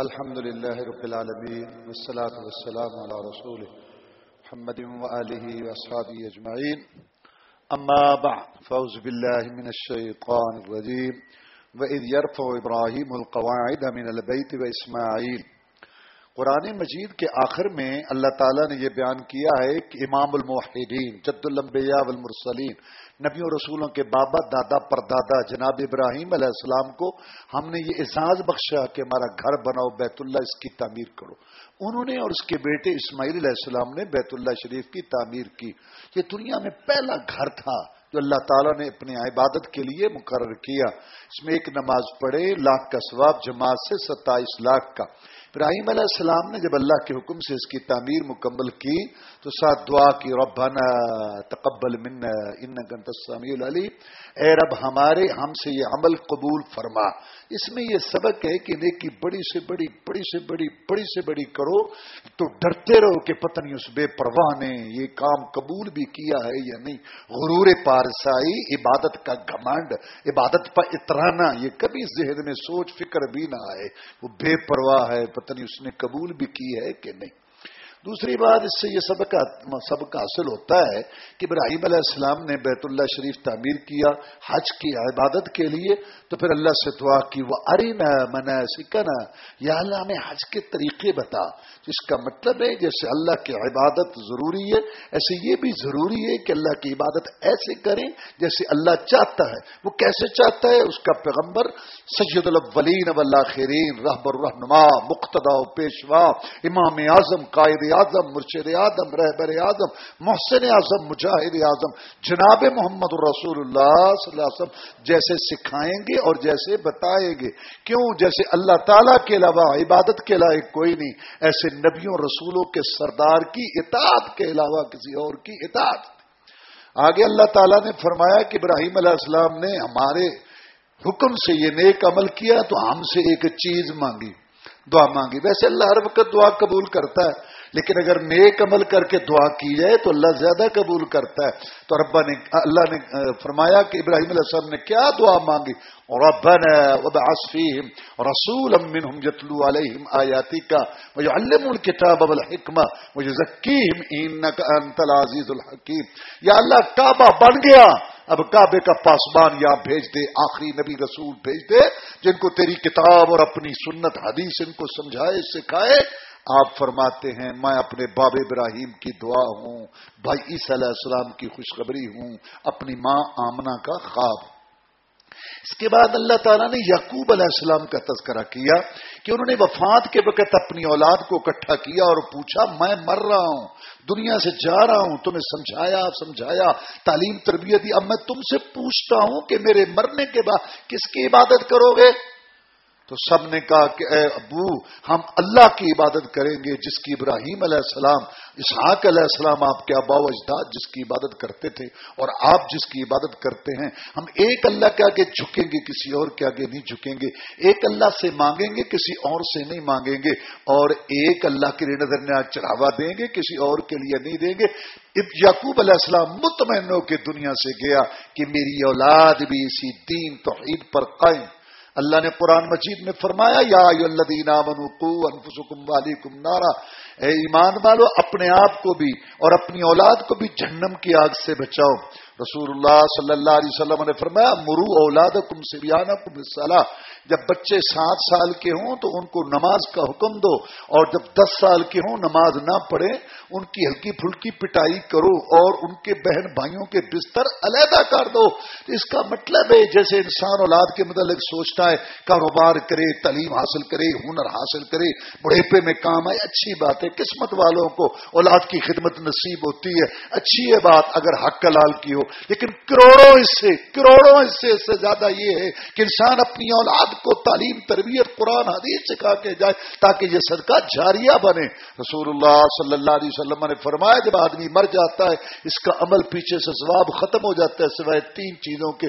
الحمد لله رب العالمين والصلاة والسلام على رسوله محمد وآله وأصحابه أجمعين. أما بعد فوز بالله من الشيطان الرجيم. وإذ يرفع إبراهيم القواعد من البيت وإسماعيل قرآن مجید کے آخر میں اللہ تعالیٰ نے یہ بیان کیا ہے کہ امام الموحدین، جد الانبیاء والمرسلین، نبی و رسولوں کے بابا، دادا، پردادا، جناب ابراہیم علیہ السلام کو ہم نے یہ اعزاز بخشا کہ ہمارا گھر بناؤ، بیت اللہ اس کی تعمیر کرو۔ انہوں نے اور اس کے بیٹے اسماعیل علیہ السلام نے بیت اللہ شریف کی تعمیر کی۔ یہ دنیا میں پہلا گھر تھا جو اللہ تعالیٰ نے اپنی عبادت کے لیے مقرر کیا۔ اس میں ایک نماز پڑھے، لاکھ کا ثواب، جماعت سے ستائیس لاکھ کا۔ ابراہیم علیہ السلام نے جب اللہ کے حکم سے اس کی تعمیر مکمل کی، تو ساتھ دعا کی، ربنا تقبل من ان السمیع العلی اے رب ہمارے ہم سے یہ عمل قبول فرما۔ اس میں یہ سبق ہے کہ نیکی بڑی سے بڑی بڑی سے بڑی بڑی سے بڑی کرو تو ڈرتے رہو کہ پتہ نہیں اس بے پرواہ نے یہ کام قبول بھی کیا ہے یا نہیں۔ غرور پارسائی، عبادت کا گھمانڈ، عبادت پر اترانا، یہ کبھی ذہن میں سوچ، فکر بھی نہ آئے۔ وہ بے پرواہ ہے، پتہ نہیں اس نے قبول بھی کی ہے کہ نہیں۔ دوسری بات، اس سے یہ سبق سبق حاصل ہوتا ہے کہ ابراہیم علیہ السلام نے بیت اللہ شریف تعمیر کیا، حج کی عبادت کے لیے، تو پھر اللہ سے دعا کی وہ اری منا سکنا یا اللہ ہمیں حج کے طریقے بتا جس کا مطلب ہے جیسے اللہ کی عبادت ضروری ہے، ایسے یہ بھی ضروری ہے کہ اللہ کی عبادت ایسے کریں جیسے اللہ چاہتا ہے۔ وہ کیسے چاہتا ہے؟ اس کا پیغمبر سید الاولین والآخرین، رہبر الرحنما مقتدا پیشوا، امام اعظم، قائد اعظم، مرشد اعظم، رہبر اعظم، محسن اعظم، مجاہد اعظم، جناب محمد رسول اللہ صلی اللہ علیہ وسلم جیسے سکھائیں گے اور جیسے بتائیں گے۔ کیوں؟ جیسے اللہ تعالیٰ کے علاوہ عبادت کے لائق کوئی نہیں، ایسے نبیوں رسولوں کے سردار کی اطاعت کے علاوہ کسی اور کی اطاعت۔ آگے اللہ تعالیٰ نے فرمایا کہ ابراہیم علیہ السلام نے ہمارے حکم سے یہ نیک عمل کیا تو ہم سے ایک چیز مانگی، دعا مانگی۔ ویسے اللہ ہر وقت دعا قبول کرتا ہے لیکن اگر نیک عمل کر کے دعا کی جائے تو اللہ زیادہ قبول کرتا ہے۔ تو ربا نے اللہ نے فرمایا کہ ابراہیم علیہ السلام نے کیا دعا مانگی؟ ربنا وبعث فيهم رسولا منهم يتلو عليهم آياتك ويعلمهم الكتاب والحكمة ويزكيهم إنك أنت العزيز الحكيم یا اللہ، کعبہ بن گیا۔ اب کعبے کا پاسبان یا بھیج دے، آخری نبی رسول بھیج دے، جن کو تیری کتاب اور اپنی سنت حدیث ان کو سمجھائے، سکھائے۔ آپ فرماتے ہیں، میں اپنے باب ابراہیم کی دعا ہوں، بھائی عیسی علیہ السلام کی خوشخبری ہوں، اپنی ماں آمنا کا خواب۔ اس کے بعد اللہ تعالیٰ نے یعقوب علیہ السلام کا تذکرہ کیا کہ انہوں نے وفات کے وقت اپنی اولاد کو اکٹھا کیا اور پوچھا، میں مر رہا ہوں، دنیا سے جا رہا ہوں، تمہیں سمجھایا سمجھایا، تعلیم تربیت دی اب میں تم سے پوچھتا ہوں کہ میرے مرنے کے بعد کس کی عبادت کرو گے؟ تو سب نے کہا کہ اے ابو، ہم اللہ کی عبادت کریں گے، جس کی ابراہیم علیہ السلام، اسحاق علیہ السلام آپ کے ابا و اجداد جس کی عبادت کرتے تھے اور آپ جس کی عبادت کرتے ہیں، ہم ایک اللہ کے آگے جھکیں گے، کسی اور کے آگے نہیں جھکیں گے۔ ایک اللہ سے مانگیں گے، کسی اور سے نہیں مانگیں گے۔ اور ایک اللہ کے نظر نے چڑھاوا دیں گے، کسی اور کے لیے نہیں دیں گے۔ یعقوب علیہ السلام مطمئن ہو کے دنیا سے گیا کہ میری اولاد بھی اسی دین توحید پر قائم اللہ نے قرآن مجید میں فرمایا، یا انفسکم نارا۔ اے ایمان والو، اپنے آپ کو بھی اور اپنی اولاد کو بھی جہنم کی آگ سے بچاؤ۔ رسول اللہ صلی اللہ علیہ وسلم نے فرمایا، مرو اولاد کم سبیانہ کم جب بچے سات سال کے ہوں تو ان کو نماز کا حکم دو اور جب دس سال کے ہوں نماز نہ پڑھے ان کی ہلکی پھلکی پٹائی کرو اور ان کے بہن بھائیوں کے بستر علیحدہ کر دو۔ اس کا مطلب ہے، جیسے انسان اولاد کے متعلق سوچتا ہے، کاروبار کرے، تعلیم حاصل کرے، ہنر حاصل کرے، بڑھیپے میں کام آئے، اچھی بات ہے، قسمت والوں کو اولاد کی خدمت نصیب ہوتی ہے، اچھی ہے بات اگر حق لال کی ہو۔ لیکن کروڑوں حصے کروڑوں حصے سے زیادہ یہ ہے کہ انسان اپنی اولاد کو تعلیم، تربیت، قرآن، حدیث سکھا کے جائے تاکہ یہ صدقہ جاریہ بنے۔ رسول اللہ صلی اللہ علیہ وسلم نے فرمایا، جب آدمی مر جاتا ہے، اس کا عمل پیچھے سے ثواب ختم ہو جاتا ہے، سوائے تین چیزوں کے۔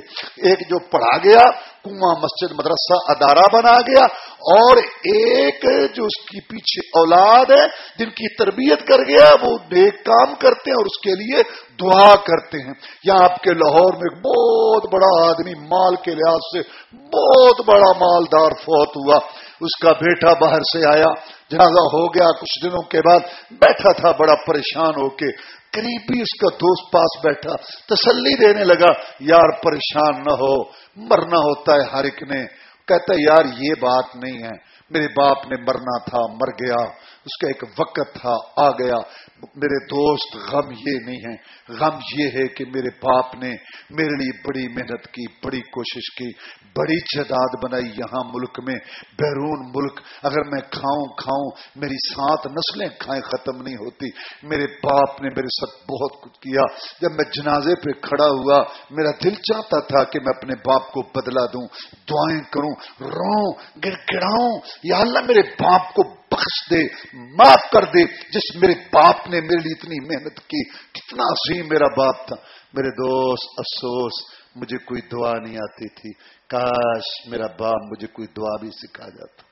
ایک جو پڑھا گیا کنواں مسجد مدرسہ ادارہ بنا گیا اور ایک جو اس کی پیچھے اولاد ہے، جن کی تربیت کر گیا، وہ نیک کام کرتے ہیں اور اس کے لیے دعا کرتے ہیں۔ یا آپ کے لاہور میں بہت بڑا آدمی مال کے لحاظ سے بہت بڑا مالدار فوت ہوا۔ اس کا بیٹا باہر سے آیا۔ جنازہ ہو گیا، کچھ دنوں کے بعد بیٹھا تھا، بڑا پریشان ہو کے قریبی اس کا دوست پاس بیٹھا، تسلی دینے لگا، یار پریشان نہ ہو، مرنا ہوتا ہے ہر ایک نے، کہتا ہے، یار یہ بات نہیں ہے، میرے باپ نے مرنا تھا، مر گیا۔ اس کا ایک وقت تھا، آ گیا۔ میرے دوست، غم یہ نہیں ہے۔ غم یہ ہے کہ میرے باپ نے میرے لیے بڑی محنت کی، بڑی کوشش کی، بڑی جداد بنائی یہاں ملک میں، بیرون ملک۔ اگر میں کھاؤں کھاؤں، میری سات نسلیں کھائیں، ختم نہیں ہوتی۔ میرے باپ نے میرے ساتھ بہت کچھ کیا۔ جب میں جنازے پہ کھڑا ہوا، میرا دل چاہتا تھا کہ میں اپنے باپ کو بدلا دوں۔ دعائیں کروں رو گڑ گڑاؤں۔ یا اللہ، میرے باپ کو بخش دے، معاف کر دے، جس میرے باپ نے میرے لیے اتنی محنت کی، کتنا عظیم میرا باپ تھا۔ میرے دوست، افسوس، مجھے کوئی دعا نہیں آتی تھی۔ کاش میرا باپ مجھے کوئی دعا بھی سکھا جاتا۔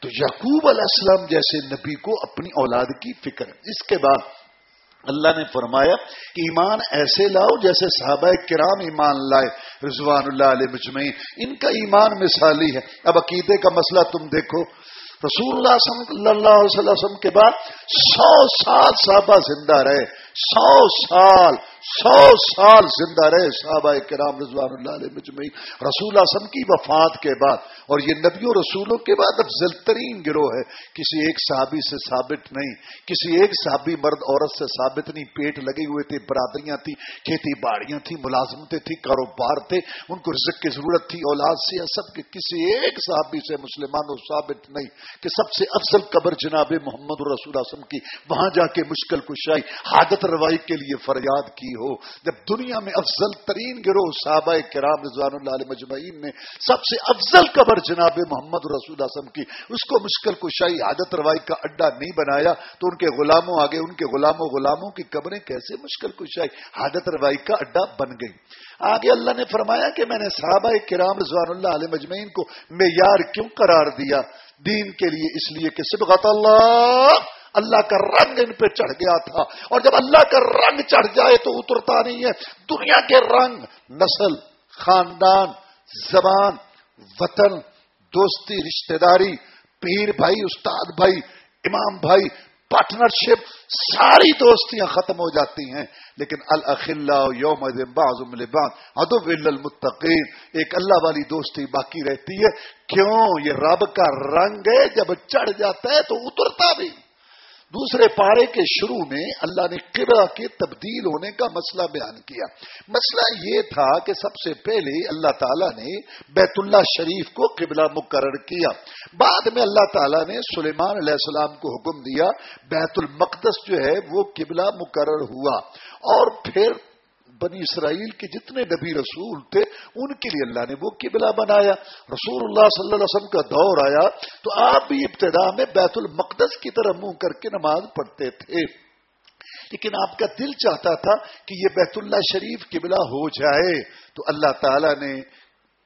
تو یعقوب علیہ السلام جیسے نبی کو اپنی اولاد کی فکر۔ اس کے بعد اللہ نے فرمایا کہ ایمان ایسے لاؤ جیسے صحابہ کرام ایمان لائے، رضوان اللہ علیہ مجمعین۔ ان کا ایمان مثالی ہے۔ اب عقیدے کا مسئلہ تم دیکھو۔ رسول اللہ صلی اللہ علیہ وسلم کے بعد سو سال صحابہ زندہ رہے، سو سال سو سال زندہ رہے صحابہ کرام رضوان اللہ علیہ مجمعی رسول اعظم کی وفات کے بعد، اور یہ نبیوں رسولوں کے بعد افضل ترین گروہ ہے۔ کسی ایک صحابی سے ثابت نہیں، کسی ایک صحابی مرد عورت سے ثابت نہیں۔ پیٹ لگے ہوئے تھے، برادریاں تھیں، کھیتی باڑیاں تھیں، ملازمتیں تھیں، کاروبار تھے۔ ان کو رزق کی ضرورت تھی، اولاد سے سب کے۔ کسی ایک صحابی سے مسلمانوں ثابت نہیں کہ سب سے افضل قبر جناب محمد رسول اعظم کی۔ وہاں جا کے مشکل کشائی، حاجت روائی کے لیے فریاد کی۔ ہو۔ جب دنیا میں افضل ترین گروہ صحابہ کرام رضوان اللہ علیہ مجمعین نے سب سے افضل قبر جناب محمد رسول اعظم کی، اس کو مشکل کشائی عادت روائی کا اڈا نہیں بنایا، تو ان کے غلاموں آگے، ان کے غلاموں غلاموں کی قبریں کیسے مشکل کشائی عادت روائی کا اڈا بن گئی۔ آگے اللہ نے فرمایا کہ میں نے صحابہ کرام رضوان اللہ علیہ مجمعین کو معیار کیوں قرار دیا؟ دین کے لیے، اس لیے کہ سبغت اللہ اللہ کا رنگ ان پہ چڑھ گیا تھا اور جب اللہ کا رنگ چڑھ جائے تو اترتا نہیں ہے۔ دنیا کے رنگ نسل، خاندان، زبان، وطن، دوستی، رشتہ داری، پیر بھائی، استاد بھائی، امام بھائی پارٹنرشپ ساری دوستیاں ختم ہو جاتی ہیں۔ لیکن الخلا یوم ادب المتقین ایک اللہ والی دوستی باقی رہتی ہے۔ کیوں؟ یہ رب کا رنگ ہے، جب چڑھ جاتا ہے تو اترتا بھی۔ دوسرے پارے کے شروع میں اللہ نے قبلہ کے تبدیل ہونے کا مسئلہ بیان کیا۔ مسئلہ یہ تھا کہ سب سے پہلے اللہ تعالیٰ نے بیت اللہ شریف کو قبلہ مقرر کیا۔ بعد میں اللہ تعالیٰ نے سلیمان علیہ السلام کو حکم دیا، بیت المقدس جو ہے وہ قبلہ مقرر ہوا۔ اور پھر بنی اسرائیل کے جتنے نبی رسول تھے، ان کے لیے اللہ نے وہ قبلہ بنایا۔ رسول اللہ صلی اللہ علیہ وسلم کا دور آیا، تو آپ بھی ابتدا میں بیت المقدس کی طرح منہ کر کے نماز پڑھتے تھے۔ لیکن آپ کا دل چاہتا تھا کہ یہ بیت اللہ شریف قبلہ ہو جائے۔ تو اللہ تعالی نے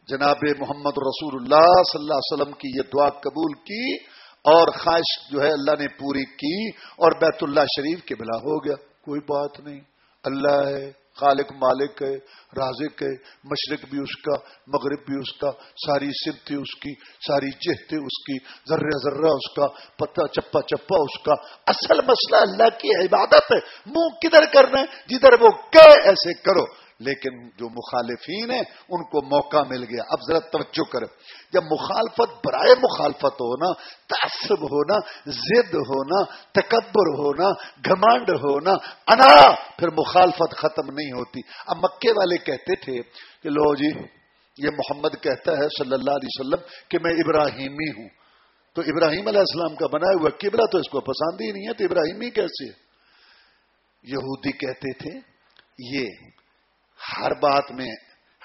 جناب محمد رسول اللہ صلی اللہ علیہ وسلم کی یہ دعا قبول کی اور خواہش جو ہے اللہ نے پوری کی اور بیت اللہ شریف قبلہ ہو گیا۔ کوئی بات نہیں۔ اللہ ہے۔ خالق مالک ہے، رازق ہے، مشرق بھی اس کا، مغرب بھی اس کا، ساری سمت اس کی، ساری جہت اس کی، ذرہ ذرہ اس کا پتا چپا چپا اس کا۔ اصل مسئلہ اللہ کی عبادت ہے۔ منہ کدھر کرنا ہے؟ جدھر وہ کہ ایسے کرو۔ لیکن جو مخالفین ہیں، ان کو موقع مل گیا۔ اب ذرا توجہ کرے جب مخالفت، برائے مخالفت ہونا، تعصب ہونا، ضد ہونا، تکبر ہونا، گھمانڈ ہونا، انا، پھر مخالفت ختم نہیں ہوتی۔ اب مکے والے کہتے تھے کہ لو جی یہ محمد کہتا ہے صلی اللہ علیہ وسلم کہ میں ابراہیمی ہوں۔ تو ابراہیم علیہ السلام کا بنایا ہوا قبلہ تو اس کو پسند ہی نہیں ہے، تو ابراہیمی کیسے یہودی کہتے تھے، یہ ہر بات میں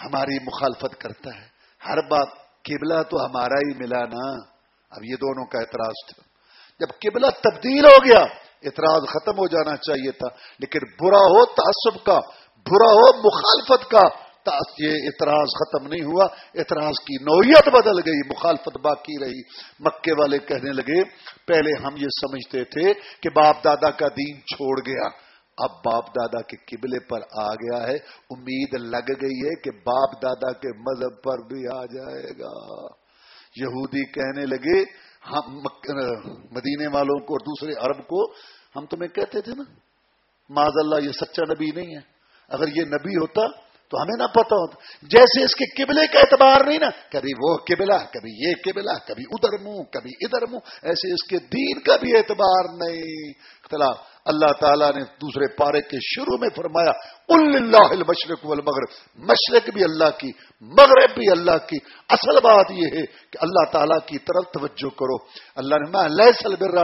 ہماری مخالفت کرتا ہے۔ ہر بات، قبلہ تو ہمارا ہی ملا نا۔ اب یہ دونوں کا اعتراض تھا۔ جب قبلہ تبدیل ہو گیا، اعتراض ختم ہو جانا چاہیے تھا۔ لیکن برا ہو تعصب کا، برا ہو مخالفت کا یہ اعتراض ختم نہیں ہوا۔ اعتراض کی نوعیت بدل گئی، مخالفت باقی رہی۔ مکے والے کہنے لگے، پہلے ہم یہ سمجھتے تھے کہ باپ دادا کا دین چھوڑ گیا۔ اب باپ دادا کے قبلے پر آ گیا ہے، امید لگ گئی ہے کہ باپ دادا کے مذہب پر بھی آ جائے گا۔ یہودی کہنے لگے، ہم مدینے والوں کو اور دوسرے عرب کو، ہم تمہیں کہتے تھے نا معذ اللہ یہ سچا نبی نہیں ہے۔ اگر یہ نبی ہوتا تو ہمیں نہ پتا ہوتا۔ جیسے اس کے قبلے کا اعتبار نہیں نا، کبھی وہ قبلہ، کبھی یہ قبلہ، کبھی ادھر منہ، کبھی ادھر منہ، ایسے اس کے دین کا بھی اعتبار نہیں۔ اختلاف۔ اللہ تعالیٰ نے دوسرے پارے کے شروع میں فرمایا اللہ المشرق والمغرب. مشرق بھی اللہ کی، مغرب بھی اللہ کی۔ اصل بات یہ ہے کہ اللہ تعالیٰ کی طرف توجہ کرو۔ اللہ نے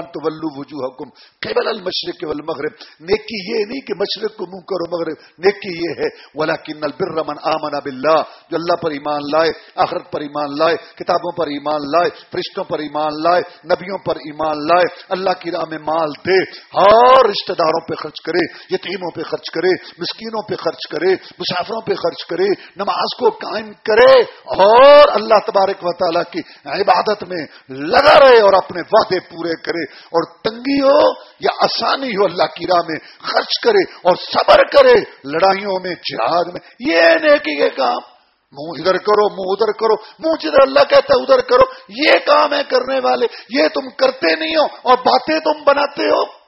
تو ولو وجوہ حکم قبل المشرق والمغرب. نیکی یہ نہیں کہ مشرق کو منہ کرو، مغرب۔ نیکی یہ ہے ولا کن البر من آمن بلّہ جو اللہ پر ایمان لائے، آخرت پر ایمان لائے، کتابوں پر ایمان لائے، فرشتوں پر ایمان لائے، نبیوں پر ایمان لائے، اللہ کی راہ میں مال دے۔ اور رشتہ داروں پہ خرچ کرے، یتیموں پہ خرچ کرے، مسکینوں پہ خرچ کرے، مسافروں پہ خرچ کرے، نماز کو قائم کرے اور اللہ تبارک و تعالیٰ کی عبادت میں لگا رہے اور اپنے وعدے پورے کرے اور تنگی ہو یا آسانی ہو اللہ کی راہ میں خرچ کرے اور صبر کرے، لڑائیوں میں، جہاد میں، یہ نیکی کے کام۔ منہ ادھر کرو، منہ ادھر کرو، منہ جدھر اللہ کہتا ہے ادھر کرو، یہ کام ہے کرنے والے، یہ تم کرتے نہیں ہو اور باتیں تم بناتے ہو۔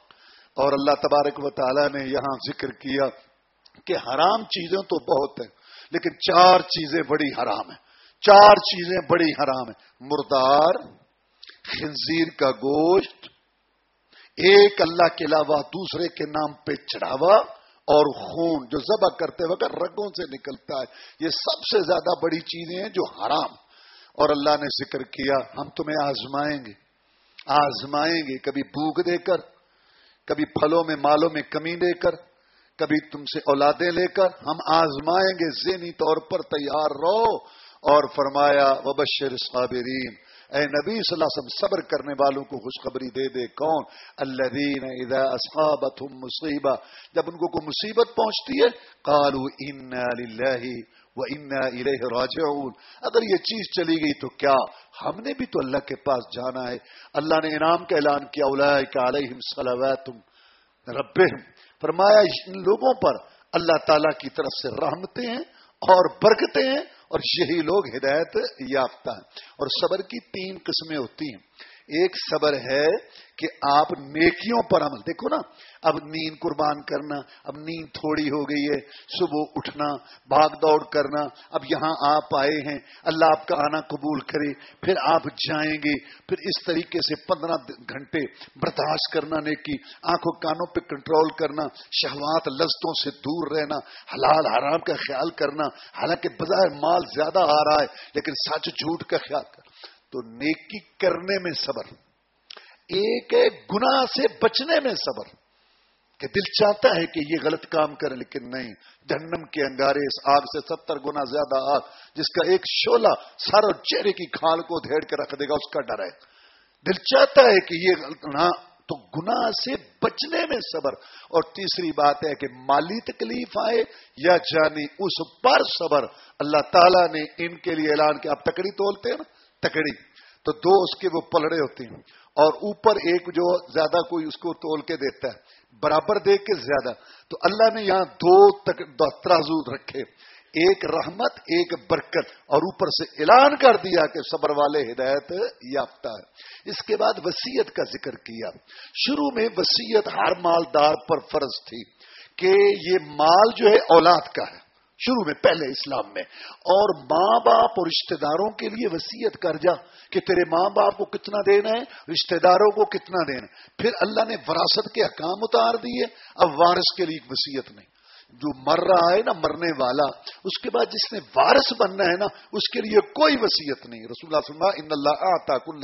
اور اللہ تبارک و تعالی نے یہاں ذکر کیا کہ حرام چیزیں تو بہت ہیں، لیکن چار چیزیں بڑی حرام ہیں۔ چار چیزیں بڑی حرام ہیں۔ مردار، خنزیر کا گوشت، ایک اللہ کے علاوہ دوسرے کے نام پہ چڑھاوا اور خون جو ذبح کرتے وقت رگوں سے نکلتا ہے۔ یہ سب سے زیادہ بڑی چیزیں ہیں جو حرام۔ اور اللہ نے ذکر کیا، ہم تمہیں آزمائیں گے۔ آزمائیں گے، کبھی بھوک دے کر کبھی پھلوں میں مالوں میں کمی لے کر، کبھی تم سے اولادیں لے کر، ہم آزمائیں گے ذہنی طور پر تیار رہو۔ اور فرمایا، وبشر صابرین اے نبی صلی اللہ علیہ وسلم، صبر کرنے والوں کو خوشخبری دے دے۔ کون؟ الذین اذا اصحابتهم مصیبہ جب ان کو کوئی مصیبت پہنچتی ہے، قالوا انا للہ وہ انا راجعون۔ اگر یہ چیز چلی گئی تو کیا ہم نے بھی تو اللہ کے پاس جانا ہے؟ اللہ نے انعام کا اعلان کیا علیہم صلواتم رب فرمایا، ان لوگوں پر اللہ تعالی کی طرف سے رحمتیں ہیں اور برکتیں ہیں اور یہی لوگ ہدایت یافتہ ہیں۔ اور صبر کی تین قسمیں ہوتی ہیں۔ ایک صبر ہے کہ آپ نیکیوں پر عمل، دیکھو نا، اب نیند قربان کرنا، اب نیند تھوڑی ہو گئی ہے، صبح اٹھنا، بھاگ دوڑ کرنا، اب یہاں آپ آئے ہیں، اللہ آپ کا آنا قبول کرے، پھر آپ جائیں گے، پھر اس طریقے سے پندرہ گھنٹے برداشت کرنا نیکی، آنکھوں کانوں پہ کنٹرول کرنا، شہوات لذتوں سے دور رہنا، حلال حرام کا خیال کرنا، حالانکہ بظاہر مال زیادہ آ رہا ہے، لیکن سچ جھوٹ کا خیال کرنا۔ تو نیکی کرنے میں صبر، ایک ایک گنا سے بچنے میں صبر۔ کہ دل چاہتا ہے کہ یہ غلط کام کرے، لیکن نہیں۔ جہنم کے انگارے اس آگ سے ستر گنا زیادہ آگ، جس کا ایک شولہ سر اور چہرے کی کھال کو دھیڑ کے رکھ دے گا، اس کا ڈر ہے۔ دل چاہتا ہے کہ یہ تو گنا سے بچنے میں صبر۔ اور تیسری بات ہے کہ مالی تکلیف آئے یا جانی، اس پر صبر۔ اللہ تعالیٰ نے ان کے لیے اعلان کیا۔ آپ تکڑی تولتے ہیں نا۔ تکڑی، تو دو اس کے وہ پلڑے ہوتے ہیں۔ اور اوپر ایک جو زیادہ کوئی اس کو تول کے دیتا ہے، برابر دے کے زیادہ۔ تو اللہ نے یہاں دو ترازو رکھے۔ ایک رحمت، ایک برکت۔ اور اوپر سے اعلان کر دیا کہ صبر والے ہدایت یافتہ ہے۔ اس کے بعد وسیعت کا ذکر کیا۔ شروع میں وسیعت ہر مالدار پر فرض تھی کہ یہ مال جو ہے اولاد کا ہے۔ شروع میں، پہلے اسلام میں۔ اور ماں باپ اور رشتہ داروں کے لیے وسیعت کر جا کہ تیرے ماں باپ کو کتنا دینا ہے رشتہ داروں کو کتنا دینا ہے۔ پھر اللہ نے وراثت کے حکام اتار دیے، اب وارث کے لیے وسیعت نہیں۔ جو مر رہا ہے نا، مرنے والا، اس کے بعد جس نے وارث بننا ہے نا، اس کے لیے کوئی وسیعت نہیں۔ رسول اللہ ان اللہ آتا کل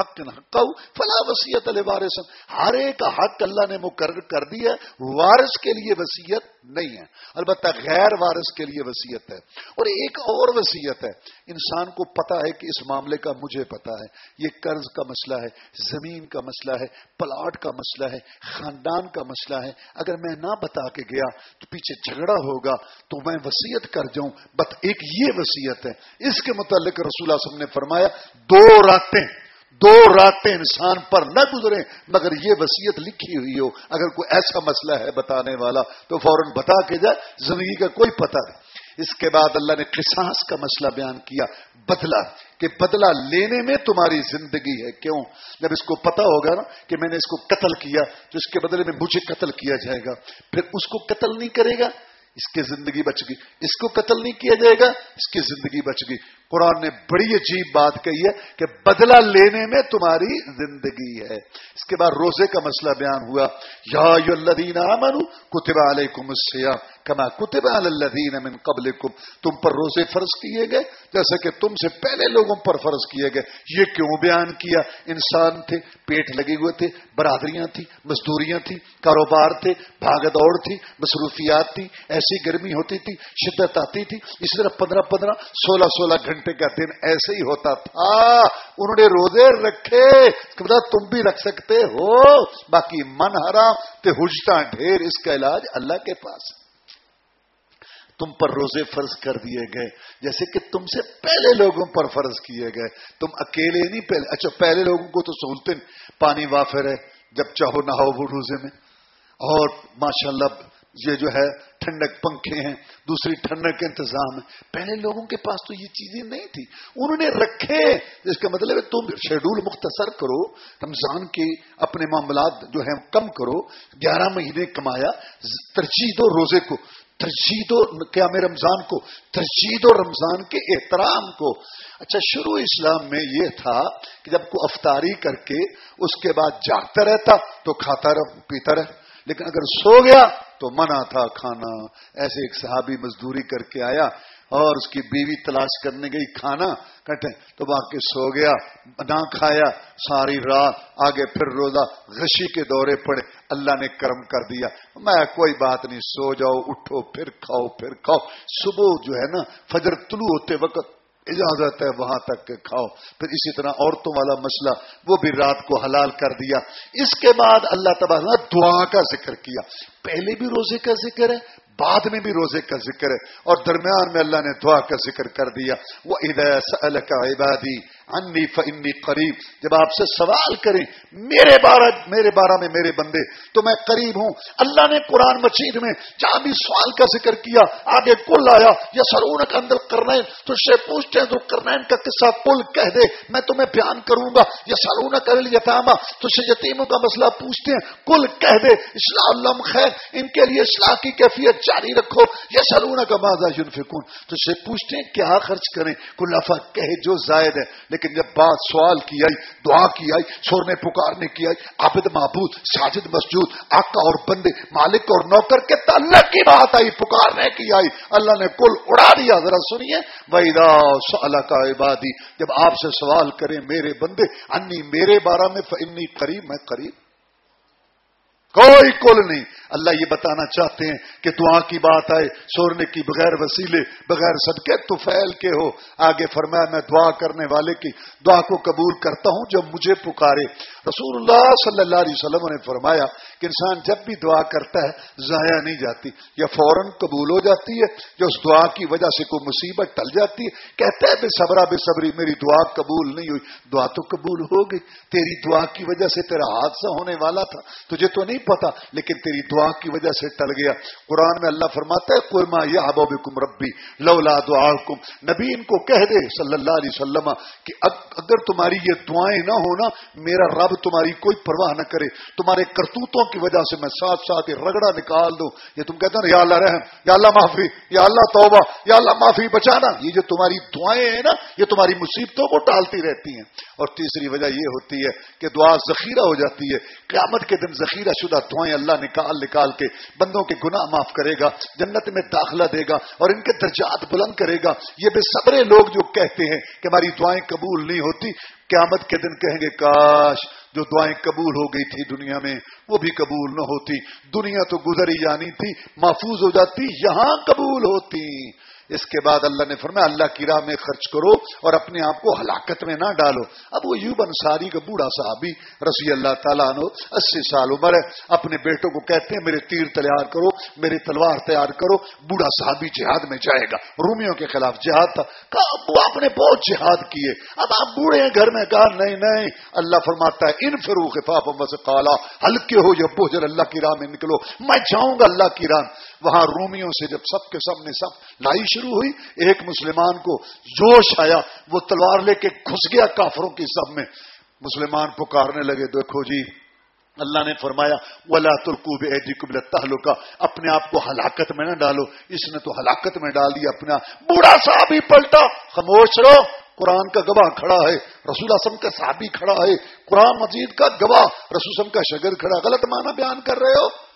حق حق فلا وسیعت وارث ہر ایک حق اللہ نے مقرر کر دیا وارث کے لیے وسیعت نہیں ہے۔ البتہ غیر وارث کے لیے وسیعت ہے۔ اور ایک اور وسیعت ہے۔ انسان کو پتا ہے کہ اس معاملے کا مجھے پتا ہے۔ یہ قرض کا مسئلہ ہے، زمین کا مسئلہ ہے، پلاٹ کا مسئلہ ہے، خاندان کا مسئلہ ہے۔ اگر میں نہ بتا کے گیا تو پیچھے جھگڑا ہوگا، تو میں وسیعت کر جاؤں۔ بت ایک یہ وسیعت ہے۔ اس کے متعلق رسول اللہ نے فرمایا، دو راتیں۔ دو راتیں انسان پر نہ گزرے مگر یہ وسیعت لکھی ہوئی ہو، اگر کوئی ایسا مسئلہ ہے بتانے والا، تو فوراً بتا کے جائے، زندگی کا کوئی پتہ نہیں۔ اس کے بعد اللہ نے قصاص کا مسئلہ بیان کیا، بدلہ، کہ بدلہ لینے میں تمہاری زندگی ہے۔ کیوں؟ جب اس کو پتا ہوگا نا کہ میں نے اس کو قتل کیا، تو اس کے بدلے میں مجھے قتل کیا جائے گا۔ پھر اس کو قتل نہیں کرے گا، اس کی زندگی بچ گئی۔ اس کو قتل نہیں کیا جائے گا، اس کی زندگی بچ گئی۔ قرآن نے بڑی عجیب بات کہی ہے کہ بدلہ لینے میں تمہاری زندگی ہے۔ اس کے بعد روزے کا مسئلہ بیان ہوا۔ یا الذین آمنوا کتب علیکم السیام کما کتب علی الذین من قبلکم۔ تم پر روزے فرض کیے گئے جیسے کہ تم سے پہلے لوگوں پر فرض کیے گئے۔ یہ کیوں بیان کیا؟ انسان تھے، پیٹ لگے ہوئے تھے، برادریاں تھیں، مزدوریاں تھیں، کاروبار تھے، بھاگ دوڑ تھی، مصروفیات تھی ایسی گرمی ہوتی تھی، شدت آتی تھی۔ اسی طرح پندرہ پندرہ، سولہ سولہ گھنٹے گھنٹے کا دن ایسے ہی ہوتا تھا۔ انہوں نے روزے رکھے تم بھی رکھ سکتے ہو۔ باقی من حرام تے حجتا ڈھیر اس کا علاج اللہ کے پاس تم پر روزے فرض کر دیے گئے۔ جیسے کہ تم سے پہلے لوگوں پر فرض کیے گئے۔ تم اکیلے نہیں پہلے۔ اچھا پہلے لوگوں کو تو سہولتیں پانی وافر ہے، جب چاہو نہ ہو وہ روزے میں۔ اور ماشاءاللہ یہ جو ہے ٹھنڈک پنکھے ہیں، دوسری ٹھنڈک انتظام ہے پہلے لوگوں کے پاس تو یہ چیزیں نہیں تھی انہوں نے رکھے۔ اس کا مطلب ہے تم شیڈول مختصر کرو، رمضان کے اپنے معاملات جو ہیں کم کرو۔ گیارہ مہینے کمایا۔ ترجیح دو روزے کو، ترجیح دو قیام رمضان کو، ترجیح دو رمضان کے احترام کو۔ اچھا شروع اسلام میں یہ تھا کہ جب کو افطاری کر کے، اس کے بعد جاگتا رہتا تو کھاتا رہ پیتا رہ لیکن اگر سو گیا تو منع تھا کھانا۔ ایسے ایک صحابی مزدوری کر کے آیا اور اس کی بیوی تلاش کرنے گئی، کھانا کٹے تو باقی سو گیا، نہ کھایا، ساری رات آگے پھر روزہ غشی کے دورے پڑے۔ اللہ نے کرم کر دیا۔ میں کوئی بات نہیں، سو جاؤ، اٹھو، پھر کھاؤ پھر کھاؤ۔ صبح جو ہے نا، فجر طلوع ہوتے وقت اجازت ہے وہاں تک کہ کھاؤ۔ پھر اسی طرح عورتوں والا مسئلہ، وہ بھی رات کو حلال کر دیا۔ اس کے بعد اللہ تبارک دعا کا ذکر کیا۔ پہلے بھی روزے کا ذکر ہے بعد میں بھی روزے کا ذکر ہے اور درمیان میں اللہ نے دعا کا ذکر کر دیا۔ وہ ادے کا عبادی انی فنی قریب جب آپ سے سوال کریں، میرے بارہ میرے بارہ میں میرے بندے، تو میں قریب ہوں۔ اللہ نے قرآن مچید میں جہاں بھی سوال کا ذکر کیا، آگے کل آیا یا سرون کا اندر کرنا تو سے پوچھتے ہیں تو کرنا کا قصہ کل کہہ دے، میں تمہیں بیان کروں گا۔ یا سرون کر یتاما تو سے یتیموں کا مسئلہ پوچھتے ہیں، کل کہہ دے۔ اصلاح اللہ خیر، ان کے لیے اصلاح کی کیفیت جاری رکھو یا سرون کا ماضا یونفکون تو سے پوچھتے ہیں، کیا خرچ کریں؟ کل لفا کہے جو زائد ہے، لیکن جب بات سوال کی آئی، دعا کی آئی سورنے پکارنے کی آئی، عابد معبود، ساجد مسجود، آقا اور بندے، مالک اور نوکر کے تعلق کی بات آئی، پکارنے کی آئی، اللہ نے کل اڑا دیا۔ ذرا سنیے اللہ کا عبادی جب آپ سے سوال کریں، میرے بندے، انی میرے بارہ میں فنی قریب، میں قریب۔ کوئی کل نہیں۔ اللہ یہ بتانا چاہتے ہیں کہ دعا کی بات آئے، سورنے کی بغیر وسیلے، بغیر صدقے تو پھیل کے ہو۔ آگے فرمایا، میں دعا کرنے والے کی دعا کو قبول کرتا ہوں جب مجھے پکارے۔ رسول اللہ صلی اللہ علیہ وسلم نے فرمایا کہ انسان جب بھی دعا کرتا ہے، ضائع نہیں جاتی، یا فوراً قبول ہو جاتی ہے جو اس دعا کی وجہ سے کوئی مصیبت ٹل جاتی ہے کہتے ہیں بے صبرا، بے صبری، میری دعا قبول نہیں ہوئی۔ دعا تو قبول ہو گئی۔ تیری دعا کی وجہ سے تیرا حادثہ ہونے والا تھا، تجھے تو نہیں پتا، لیکن تیری دعا دعا کی وجہ سے ٹل گیا۔ قرآن میں اللہ فرماتا ہے قرما یا ابوبکم ربی لولا دعا نبی ان کو کہہ دے صلی اللہ علیہ وسلم کہ اگر تمہاری یہ دعائیں نہ ہونا میرا رب تمہاری کوئی پرواہ نہ کرے۔ تمہارے کرتوتوں کی وجہ سے میں ساتھ ساتھ رگڑا نکال دوں۔ یہ تم کہتے ہیں یا اللہ رحم، یا اللہ معافی، یا اللہ توبہ، یا اللہ معافی بچانا۔ یہ جو تمہاری دعائیں ہیں نا، یہ تمہاری مصیبتوں کو ٹالتی رہتی ہیں۔ اور تیسری وجہ یہ ہوتی ہے کہ دعا ذخیرہ ہو جاتی ہے۔ قیامت کے دن ذخیرہ شدہ دعائیں اللہ نکال نکال کے بندوں کے گناہ معاف کرے گا، جنت میں داخلہ دے گا اور ان کے درجات بلند کرے گا۔ یہ بے صبرے لوگ جو کہتے ہیں کہ ہماری دعائیں قبول نہیں ہوتی، قیامت کے دن کہیں گے، کاش جو دعائیں قبول ہو گئی تھی دنیا میں، وہ بھی قبول نہ ہوتی۔ دنیا تو گزر ہی جانی یعنی تھی، محفوظ ہو جاتی، یہاں قبول ہوتی۔ اس کے بعد اللہ نے فرمایا، اللہ کی راہ میں خرچ کرو اور اپنے آپ کو ہلاکت میں نہ ڈالو۔ اب وہ یوب انصاری کا بوڑھا صحابی رسی اللہ تعالیٰ عنہ اسی سال عمر ہے۔ اپنے بیٹوں کو کہتے ہیں، میرے تیر تیار کرو، میری تلوار تیار کرو، بوڑھا صحابی جہاد میں جائے گا۔ رومیوں کے خلاف جہاد تھا۔ کہا آپ نے بہت جہاد کیے۔ اب آپ بوڑھے ہیں گھر میں۔ کہا، نہیں نہیں۔ اللہ فرماتا ہے، ان فروخ سے کالا ہلکے ہو یا بوجھر اللہ کی راہ میں نکلو۔ میں جاؤں گا اللہ کی راہ وہاں رومیوں سے جب سب کے سب نے سب لائی شروع ہوئی، ایک مسلمان کو جوش آیا، وہ تلوار لے کے گھس گیا کافروں کی سب میں مسلمان پکارنے لگے، دیکھو جی اللہ نے فرمایا، ولا ترکوب ایڈی قبل تعلق اپنے آپ کو ہلاکت میں نہ ڈالو۔ اس نے تو ہلاکت میں ڈال دیا اپنا۔ بوڑھا صاحب پلٹا۔ خاموش رہو، قرآن کا گواہ کھڑا ہے۔ رسول اسم کا صحابی کھڑا ہے۔ قرآن مجید کا گواہ، رسول کا شگر کھڑا۔ غلط معنی بیان کر رہے ہو۔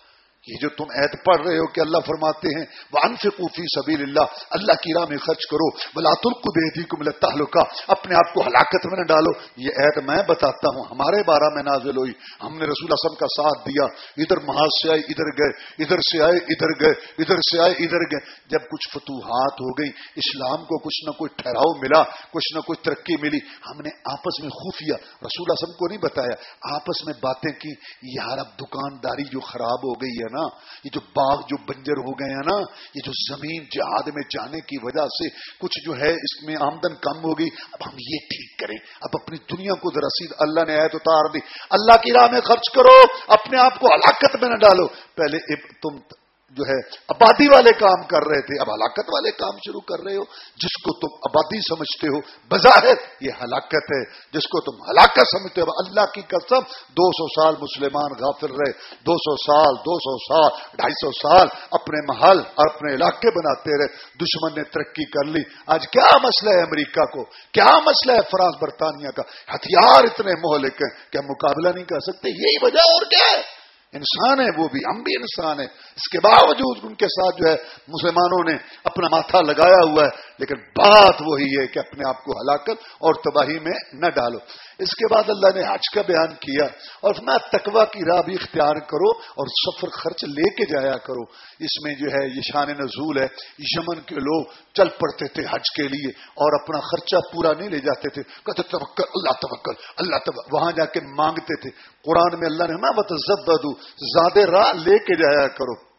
یہ جو تم عید پڑھ رہے ہو کہ اللہ فرماتے ہیں وہ انفقوفی سبیل اللہ اللہ کی راہ میں خرچ کرو بلا تلک بے دی کو ملتا تعلقہ اپنے آپ کو ہلاکت میں نہ ڈالو۔ یہ عید میں بتاتا ہوں، ہمارے بارہ میں نازل ہوئی۔ ہم نے رسول اسم کا ساتھ دیا۔ ادھر محاذ سے آئے، ادھر گئے۔ ادھر سے آئے، ادھر گئے۔ ادھر سے آئے، ادھر گئے۔ جب کچھ فتوحات ہو گئی، اسلام کو کچھ نہ کچھ ٹھہراؤ ملا، کچھ نہ کچھ ترقی ملی۔ ہم نے آپس میں خفیہ رسول اسم کو نہیں بتایا، آپس میں باتیں کی۔ یار اب دکانداری جو خراب ہو گئی ہے نا، یہ جو باغ جو بنجر ہو گئے ہیں نا، یہ جو زمین جہاد میں جانے کی وجہ سے کچھ جو ہے اس میں آمدن کم ہوگی اب ہم یہ ٹھیک کریں۔ اب اپنی دنیا کو رسید اللہ نے آئے تو اتار دی۔ اللہ کی راہ میں خرچ کرو، اپنے آپ کو ہلاکت میں نہ ڈالو۔ پہلے تم جو ہے آبادی والے کام کر رہے تھے، اب ہلاکت والے کام شروع کر رہے ہو، جس کو تم آبادی سمجھتے ہو، بظاہر یہ ہلاکت ہے، جس کو تم ہلاکت سمجھتے ہو، اللہ کی قسم، دو سو سال مسلمان غافل رہے، دو سو سال، دو سو سال، ڈھائی سو سال اپنے محل اور اپنے علاقے بناتے رہے، دشمن نے ترقی کر لی۔ آج کیا مسئلہ ہے امریکہ کو؟ کیا مسئلہ ہے فرانس برطانیہ کا؟ ہتھیار اتنے مہلک ہیں کہ ہم مقابلہ نہیں کر سکتے، یہی وجہ اور کیا ہے؟ انسان ہے، وہ بھی ہم بھی انسان ہیں۔ اس کے باوجود ان کے ساتھ جو ہے، مسلمانوں نے اپنا ماتھا لگایا ہوا ہے، لیکن بات وہی ہے کہ اپنے آپ کو ہلاکت اور تباہی میں نہ ڈالو۔ اس کے بعد اللہ نے حج کا بیان کیا اور میں تقوا کی راہ بھی اختیار کرو اور سفر خرچ لے کے جایا کرو۔ اس میں جو ہے، یہ شان نزول ہے، یمن کے لوگ چل پڑتے تھے حج کے لیے اور اپنا خرچہ پورا نہیں لے جاتے تھے۔ کہتے، توکل، اللہ توکل، اللہ تب وہاں جا کے مانگتے تھے۔ قرآن میں اللہ نے میں بت زیادہ راہ لے کے جایا کرو۔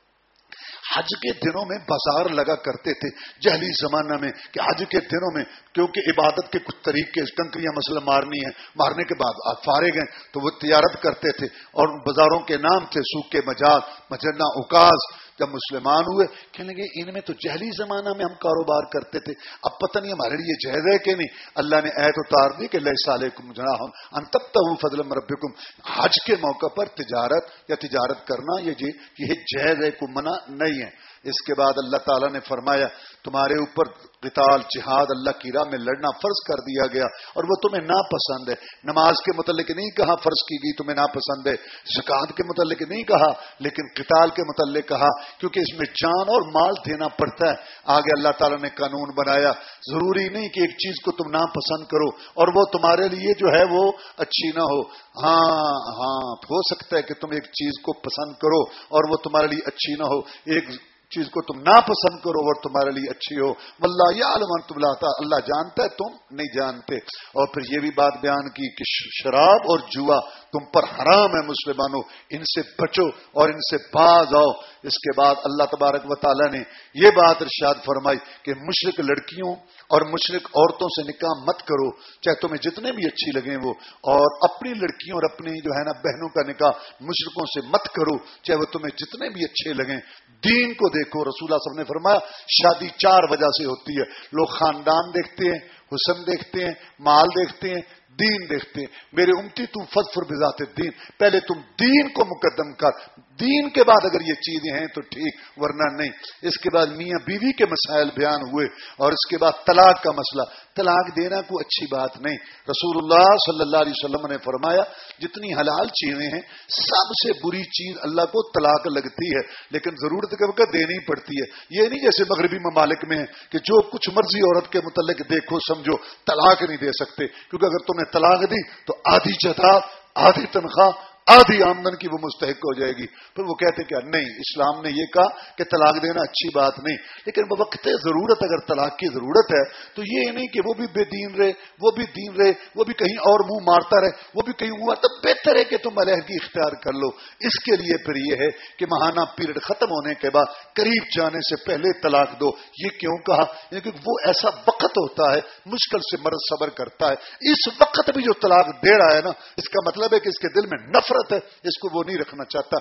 حج کے دنوں میں بازار لگا کرتے تھے جہلی زمانہ میں کہ حج کے دنوں میں کیونکہ عبادت کے کچھ طریقے، کنکریاں مسئلہ مارنی ہے مارنے کے بعد آپ فارغ ہیں تو وہ تجارت کرتے تھے اور بازاروں کے نام تھے سوکھ کے مجاز مجنا اکاس جب مسلمان ہوئے، کہنے لگے، ان میں تو جہلی زمانہ میں ہم کاروبار کرتے تھے، اب پتہ نہیں ہمارے لیے جہد ہے کہ نہیں۔ اللہ نے ایت اتار دی کہ اللہ سال جنا ہوں تب ہوں فضل ربکم۔ حج کے موقع پر تجارت یا تجارت کرنا یہ جی یہ جہد ہے کو منع نہیں ہے۔ اس کے بعد اللہ تعالیٰ نے فرمایا، تمہارے اوپر قتال، جہاد، اللہ کی راہ میں لڑنا فرض کر دیا گیا اور وہ تمہیں ناپسند ہے۔ نماز کے متعلق نہیں کہا فرض کی گئی تمہیں ناپسند ہے۔ زکات کے متعلق نہیں کہا، لیکن قتال کے متعلق کہا، کیونکہ اس میں جان اور مال دینا پڑتا ہے۔ آگے اللہ تعالیٰ نے قانون بنایا، ضروری نہیں کہ ایک چیز کو تم ناپسند کرو اور وہ تمہارے لیے جو ہے وہ اچھی نہ ہو۔ ہاں ہاں ہو سکتا ہے کہ تم ایک چیز کو پسند کرو اور وہ تمہارے لیے اچھی نہ ہو۔ ایک چیز کو تم ناپسند کرو اور تمہارے لیے اچھی ہو۔ واللہ یا علمان تم لاتا اللہ جانتا ہے، تم نہیں جانتے۔ اور پھر یہ بھی بات بیان کی کہ شراب اور جوا تم پر حرام ہے، مسلمانوں۔ ان سے بچو اور ان سے باز آؤ۔ اس کے بعد اللہ تبارک و تعالیٰ نے یہ بات ارشاد فرمائی کہ مشرق لڑکیوں اور مشرق عورتوں سے نکاح مت کرو، چاہے تمہیں جتنے بھی اچھی لگیں وہ، اور اپنی لڑکیوں اور اپنی جو ہے نا بہنوں کا نکاح مشرقوں سے مت کرو، چاہے وہ تمہیں جتنے بھی اچھے لگیں۔ دین کو دیکھو رسولہ صاحب نے فرمایا، شادی چار وجہ سے ہوتی ہے۔ لوگ خاندان دیکھتے ہیں، حسن دیکھتے ہیں، مال دیکھتے ہیں دین دیکھتے ہیں۔ میرے امتی، تم فضفر بذات دین۔ پہلے تم دین کو مقدم کر۔ دین کے بعد اگر یہ چیزیں ہیں تو ٹھیک، ورنہ نہیں۔ اس کے بعد میاں بیوی کے مسائل بیان ہوئے اور اس کے بعد طلاق کا مسئلہ۔ طلاق دینا کوئی اچھی بات نہیں۔ رسول اللہ صلی اللہ علیہ وسلم نے فرمایا، جتنی حلال چیزیں ہیں، سب سے بری چیز اللہ کو طلاق لگتی ہے، لیکن ضرورت کے وقت دینی پڑتی ہے۔ یہ نہیں جیسے مغربی ممالک میں ہے کہ جو کچھ مرضی عورت کے متعلق دیکھو، سمجھو، طلاق نہیں دے سکتے۔ کیونکہ اگر تمہیں طلاق دی تو آدھی جتا آدھی تنخواہ آدھی آمدن کی وہ مستحق ہو جائے گی۔ پھر وہ کہتے کہ نہیں، اسلام نے یہ کہا کہ طلاق دینا اچھی بات نہیں۔ لیکن وقت ضرورت اگر طلاق کی ضرورت ہے، تو یہ نہیں کہ وہ بھی بے دین رہے، وہ بھی دین رہے، وہ بھی کہیں اور منہ مارتا رہے، وہ بھی کہیں ہوا، تو بہتر ہے کہ تم علیحدگی اختیار کر لو۔ اس کے لیے پھر یہ ہے کہ ماہانہ پیریڈ ختم ہونے کے بعد قریب جانے سے پہلے طلاق دو۔ یہ کیوں کہا؟ کیونکہ وہ ایسا وقت ہوتا ہے، مشکل سے مرد صبر کرتا ہے۔ اس وقت بھی جو طلاق دے رہا ہے نا، اس کا مطلب ہے کہ اس کے دل میں نفرت ہے، اس کو وہ نہیں رکھنا چاہتا۔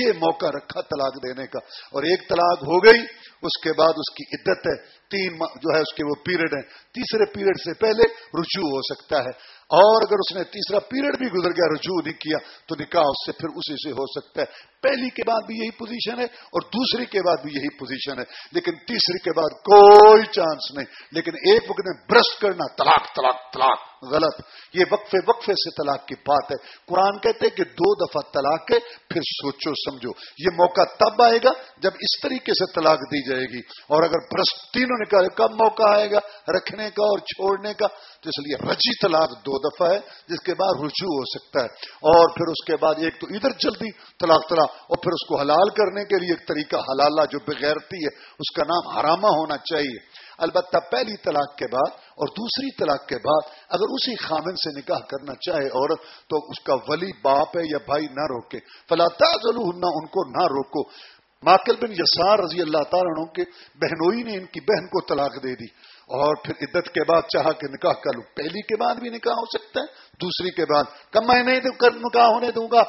یہ موقع رکھا طلاق دینے کا۔ اور ایک طلاق ہو گئی، اس کے بعد اس کی عدت ہے۔ تین جو ہے اس کے وہ پیریڈ ہیں۔ تیسرے پیریڈ سے پہلے رجوع ہو سکتا ہے۔ اور اگر اس نے تیسرا پیریڈ بھی گزر گیا، رجوع نہیں کیا، تو نکاح اس سے پھر اسی سے ہو سکتا ہے۔ پہلی کے بعد بھی یہی پوزیشن ہے اور دوسری کے بعد بھی یہی پوزیشن ہے۔ لیکن تیسری کے بعد کوئی چانس نہیں۔ لیکن ایک وقت نے برسٹ کرنا، طلاق طلاق طلاق، غلط۔ یہ وقفے وقفے سے طلاق کی بات ہے۔ قرآن کہتے کہ دو دفعہ طلاق ہے، پھر سوچو، سمجھو۔ یہ موقع تب آئے گا جب اس طریقے سے طلاق دی جائے گی۔ اور اگر برسٹ تینوں نکالے کب موقع آئے گا؟ رکھنے کا اور چھوڑنے کا؟ تو اس لیے رجی طلاق دو دفعہ ہے، جس کے بعد رجوع ہو سکتا ہے۔ اور پھر اس کے بعد ایک تو ادھر جلدی طلاق طلاق، اور پھر اس کو حلال کرنے کے لیے ایک طریقہ حلالہ جو بغیرتی ہے، اس کا نام حرامہ ہونا چاہیے۔ البتہ پہلی طلاق کے بعد اور دوسری طلاق کے بعد اگر اسی خامن سے نکاح کرنا چاہے عورت، تو اس کا ولی باپ ہے یا بھائی نہ روکے۔ فلا تعزلو ان کو نہ روکو۔ ماکل بن یسار رضی اللہ تعالیٰ کے بہنوئی نے ان کی بہن کو طلاق دے دی اور پھر عدت کے بعد چاہا کہ نکاح کر لوں۔ پہلی کے بعد بھی نکاح ہو سکتا ہے، دوسری کے بعد۔ کم میں نہیں نکاح ہونے دوں گا۔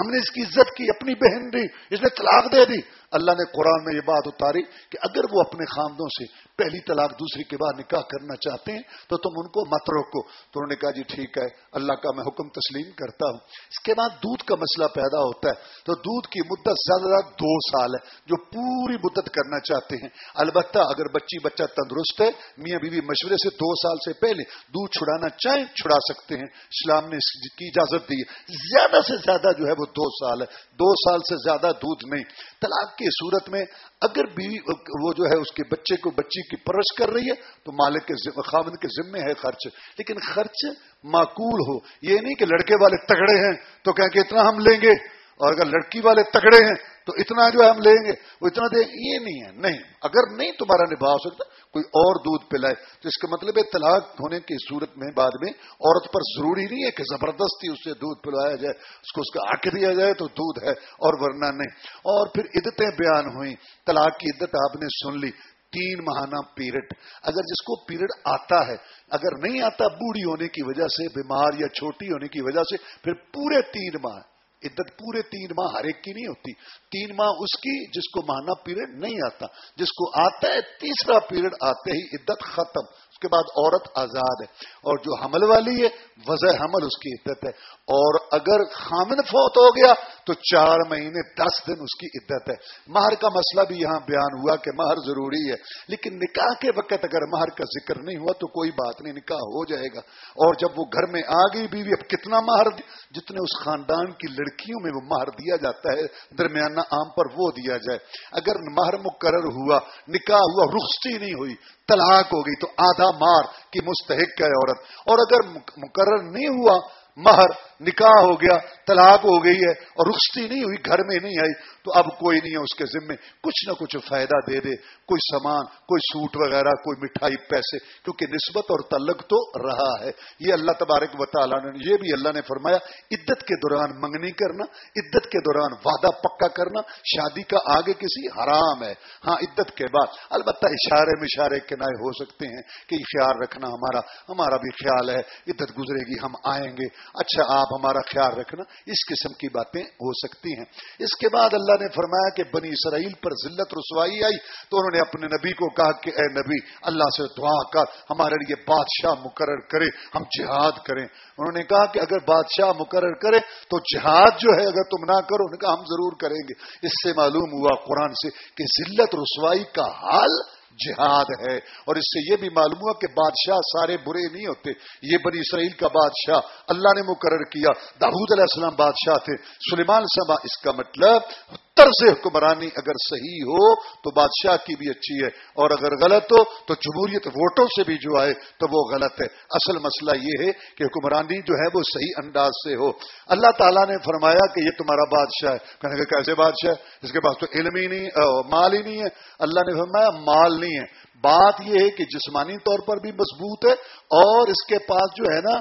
ہم نے اس کی عزت کی، اپنی بہن دی، اس نے طلاق دے دی۔ اللہ نے قرآن میں یہ بات اتاری کہ اگر وہ اپنے خاندوں سے پہلی طلاق دوسری کے بعد نکاح کرنا چاہتے ہیں، تو تم ان کو مت روکو۔ تو انہوں نے کہا جی ٹھیک ہے، اللہ کا میں حکم تسلیم کرتا ہوں۔ اس کے بعد دودھ کا مسئلہ پیدا ہوتا ہے۔ تو دودھ کی مدت زیادہ زیادہ دو سال ہے، جو پوری مدت کرنا چاہتے ہیں۔ البتہ اگر بچی بچہ تندرست ہے، میاں بیوی مشورے سے دو سال سے پہلے دودھ چھڑانا چاہیں، چھڑا سکتے ہیں۔ اسلام نے اس کی اجازت دی ہے۔ زیادہ سے زیادہ جو ہے وہ دو سال ہے۔ دو سال سے زیادہ دودھ نہیں۔ طلاق کی صورت میں اگر بیوی وہ جو ہے اس کے بچے کو بچی کی پرورش کر رہی ہے، تو مالک کے خامن کے ذمے ہے خرچ۔ لیکن خرچ معقول ہو۔ یہ نہیں کہ لڑکے والے تگڑے ہیں تو کہ اتنا ہم لیں گے۔ اور اگر لڑکی والے تگڑے ہیں تو اتنا جو ہے ہم لیں گے، وہ اتنا دیں یہ نہیں ہے، نہیں۔ اگر نہیں تمہارا نبھا سکتا، کوئی اور دودھ پلائے۔ تو اس کا مطلب ہے طلاق ہونے کی صورت میں بعد میں عورت پر ضروری نہیں ہے کہ زبردستی اس سے دودھ پلایا جائے، اس کو اس کا آک دیا جائے تو دودھ ہے اور ورنہ نہیں۔ اور پھر عدتیں بیان ہوئی طلاق کی عدت آپ نے سن لی، تین ماہانہ پیریڈ۔ اگر جس کو پیریڈ آتا ہے، اگر نہیں آتا، بوڑھی ہونے کی وجہ سے، بیمار یا چھوٹی ہونے کی وجہ سے، پھر پورے تین ماہ۔ عدت پورے تین ماہ ہر ایک کی نہیں ہوتی۔ تین ماہ اس کی جس کو ماہانہ پیریڈ نہیں آتا، جس کو آتا ہے، تیسرا پیریڈ آتے ہی عدت ختم۔ اس کے بعد عورت آزاد ہے۔ اور جو حمل والی ہے، وضع حمل اس کی عدت ہے۔ اور اگر خامن فوت ہو گیا تو چار مہینے دس دن اس کی عدت ہے۔ مہر کا مسئلہ بھی یہاں بیان ہوا کہ مہر ضروری ہے، لیکن نکاح کے وقت اگر مہر کا ذکر نہیں ہوا تو کوئی بات نہیں، نکاح ہو جائے گا۔ اور جب وہ گھر میں آ گئی بیوی، اب کتنا مہر جتنے اس خاندان کی لڑکیوں میں وہ مہر دیا جاتا ہے، درمیانہ عام پر وہ دیا جائے۔ اگر مہر مقرر ہوا، نکاح ہوا، رخصتی نہیں ہوئی، طلاق ہو گئی، تو آدھا مار کی مستحق ہے عورت۔ اور اگر مقرر نہیں ہوا، مہر نکاح ہو گیا، طلاق ہو گئی ہے اور رخصتی نہیں ہوئی، گھر میں نہیں آئی، تو اب کوئی نہیں ہے اس کے ذمے۔ کچھ نہ کچھ فائدہ دے دے، کوئی سامان، کوئی سوٹ وغیرہ، کوئی مٹھائی، پیسے، کیونکہ نسبت اور تعلق تو رہا ہے۔ یہ اللہ تبارک و تعالیٰ نے، یہ بھی اللہ نے فرمایا، عدت کے دوران منگنی کرنا، عدت کے دوران وعدہ پکا کرنا، شادی کا آگے کسی حرام ہے۔ ہاں عدت کے بعد۔ البتہ اشارے مشارے کے نئے ہو سکتے ہیں کہ خیال رکھنا ہمارا ہمارا بھی خیال ہے، عدت گزرے گی، ہم آئیں گے۔ اچھا آپ ہمارا خیال رکھنا، اس قسم کی باتیں ہو سکتی ہیں۔ اس کے بعد اللہ نے فرمایا کہ بنی اسرائیل پر ذلت رسوائی آئی، تو انہوں نے اپنے نبی کو کہا کہ اے نبی، اللہ سے دعا کر، ہمارے لیے بادشاہ مقرر کرے، ہم جہاد کریں۔ انہوں نے کہا کہ اگر بادشاہ مقرر کرے، تو جہاد جو ہے، اگر تم نہ کرو انہوں نے کہا ہم ضرور کریں گے۔ اس سے معلوم ہوا قرآن سے کہ ذلت رسوائی کا حال جہاد ہے اور اس سے یہ بھی معلوم ہوا کہ بادشاہ سارے برے نہیں ہوتے۔ یہ بنی اسرائیل کا بادشاہ، اللہ نے مقرر کیا۔ داود علیہ السلام بادشاہ تھے، سلیمان سبا اس کا مطلب طرز حکمرانی اگر صحیح ہو تو بادشاہ کی بھی اچھی ہے، اور اگر غلط ہو تو جمہوریت ووٹوں سے بھی جو آئے تو وہ غلط ہے۔ اصل مسئلہ یہ ہے کہ حکمرانی جو ہے وہ صحیح انداز سے ہو۔ اللہ تعالیٰ نے فرمایا کہ یہ تمہارا بادشاہ ہے۔ کہنے کہ کیسے بادشاہ ہے؟ اس کے پاس تو علم ہی نہیں مال ہی نہیں ہے۔ اللہ نے فرمایا، مال نہیں ہے۔ بات یہ ہے کہ جسمانی طور پر بھی مضبوط ہے اور اس کے پاس جو ہے نا،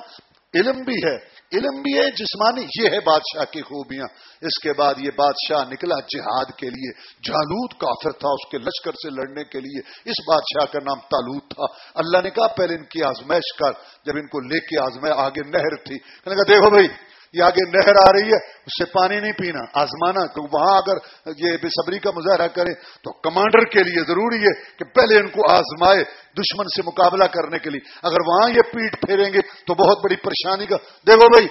علم بھی ہے۔ علم بھی ہے، جسمانی، یہ ہے بادشاہ کی خوبیاں۔ اس کے بعد یہ بادشاہ نکلا جہاد کے لیے۔ جالود کافر تھا اس کے لشکر سے لڑنے کے لیے۔ اس بادشاہ کا نام تالود تھا۔ اللہ نے کہا، پہلے ان کی آزمائش کر۔ جب ان کو لے کے آزمائے آگے نہر تھی۔ کہا دیکھو بھائی یہ آگے نہر آ رہی ہے اس سے پانی نہیں پینا آزمانا تو وہاں اگر یہ بے صبری کا مظاہرہ کرے تو کمانڈر کے لیے ضروری ہے کہ پہلے ان کو آزمائے دشمن سے مقابلہ کرنے کے لیے۔ اگر وہاں یہ پیٹ پھیریں گے تو بہت بڑی پریشانی کا۔ دیکھو بھائی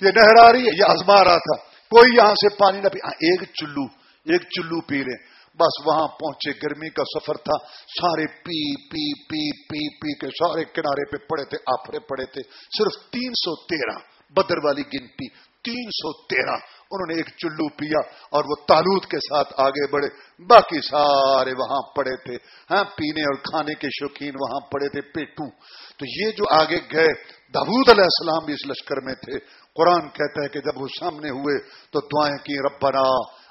یہ نہر آ رہی ہے یہ آزما رہا تھا۔ کوئی یہاں سے پانی نہ پی۔ ہاں، ایک چلو ایک چلو پی لیں بس وہاں پہنچے گرمی کا سفر تھا۔ سارے پی پی پی پی پی کے سارے کنارے پہ پڑے تھے آفرے پڑے تھے۔ صرف تین سو تیرہ۔ بدر والی گنتی تین سو تیرہ۔ انہوں نے ایک چلو پیا اور وہ تالوت کے ساتھ آگے بڑھے۔ باقی سارے وہاں پڑے تھے۔ ہاں پینے اور کھانے کے شوقین وہاں پڑے تھے پیٹو تو یہ جو آگے گئے داود علیہ السلام بھی اس لشکر میں تھے۔ قرآن کہتا ہے کہ جب وہ سامنے ہوئے تو دعائیں کی ربنا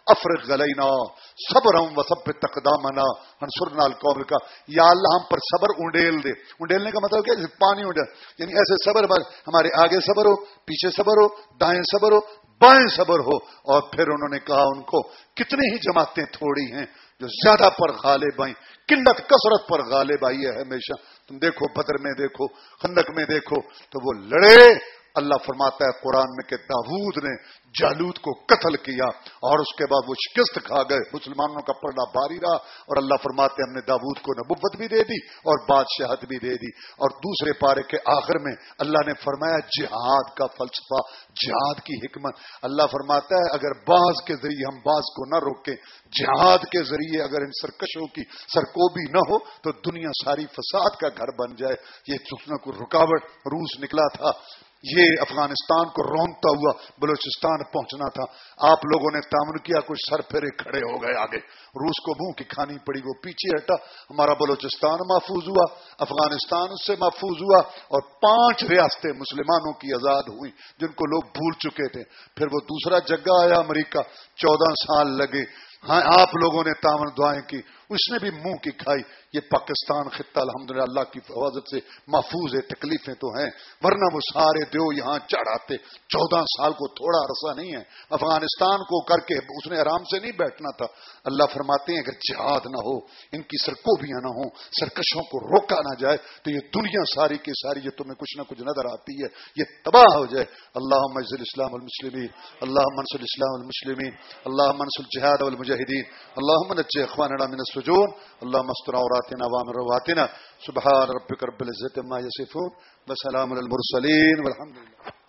افرغ غلینا صبر ہم و سب تقدامنا انصر نال قوم کا یا اللہ، ہم پر صبر اونڈیل دے۔ اونڈیلنے کا مطلب کیا پانی اونڈیل۔ یعنی ایسے صبر ہمارے آگے صبر ہو، پیچھے صبر ہو، دائیں صبر ہو، بائیں صبر ہو۔ اور پھر انہوں نے کہا، ان کو کتنی ہی جماعتیں تھوڑی ہیں جو زیادہ پر غالب آئیں۔ قلت، کثرت پر غالب آئی ہے ہمیشہ۔ تم دیکھو، بدر میں دیکھو، خندق میں دیکھو، تو وہ لڑے۔ اللہ فرماتا ہے قرآن میں کہ داود نے جالود کو قتل کیا اور اس کے بعد وہ شکست کھا گئے۔ مسلمانوں کا پڑنا باری رہا اور اللہ فرماتے ہم نے داود کو نبوت بھی دے دی اور بادشاہت بھی دے دی۔ اور دوسرے پارے کے آخر میں اللہ نے فرمایا جہاد کا فلسفہ، جہاد کی حکمت۔ اللہ فرماتا ہے اگر بعض کے ذریعے ہم بعض کو نہ روکیں، جہاد کے ذریعے اگر ان سرکشوں کی سرکوبی نہ ہو تو دنیا ساری فساد کا گھر بن جائے۔ یہ کو رکاوٹ روس نکلا تھا۔ یہ افغانستان کو رونتا ہوا بلوچستان پہنچنا تھا۔ آپ لوگوں نے تعمیر کیا کچھ سر پھیرے کھڑے ہو گئے آگے۔ روس کو منہ کی کھانی پڑی، وہ پیچھے ہٹا۔ ہمارا بلوچستان محفوظ ہوا، افغانستان سے محفوظ ہوا اور پانچ ریاستیں مسلمانوں کی آزاد ہوئی جن کو لوگ بھول چکے تھے۔ پھر وہ دوسرا جگہ آیا امریکہ، چودہ سال لگے۔ ہاں آپ لوگوں نے تامن دعائیں کی۔ اس نے بھی منہ کی کھائی۔ یہ پاکستان خطہ الحمد اللہ کی حفاظت سے محفوظ ہے، تکلیفیں تو ہیں۔ ورنہ وہ سارے دیو یہاں چڑھ آتے چودہ سال کو تھوڑا عرصہ نہیں ہے۔ افغانستان کو کر کے اس نے آرام سے نہیں بیٹھنا تھا۔ اللہ فرماتے ہیں، اگر جہاد نہ ہو، ان کی سرکوبیاں نہ ہوں، سرکشوں کو روکا نہ جائے، تو یہ دنیا ساری کی ساری، یہ تمہیں کچھ نہ کچھ نظر آتی ہے۔ یہ تباہ ہو جائے۔ اللہ مزل اسلام المسلمین اللہ منصل اسلام المسلمین اللہ منصل جہاد المجاہدین اللہ منج اخوان من السجون اللهم استر عوراتنا وامن رواتنا. سبحان ربك رب العزه عما يصفون. وسلام على المرسلين. والحمد لله.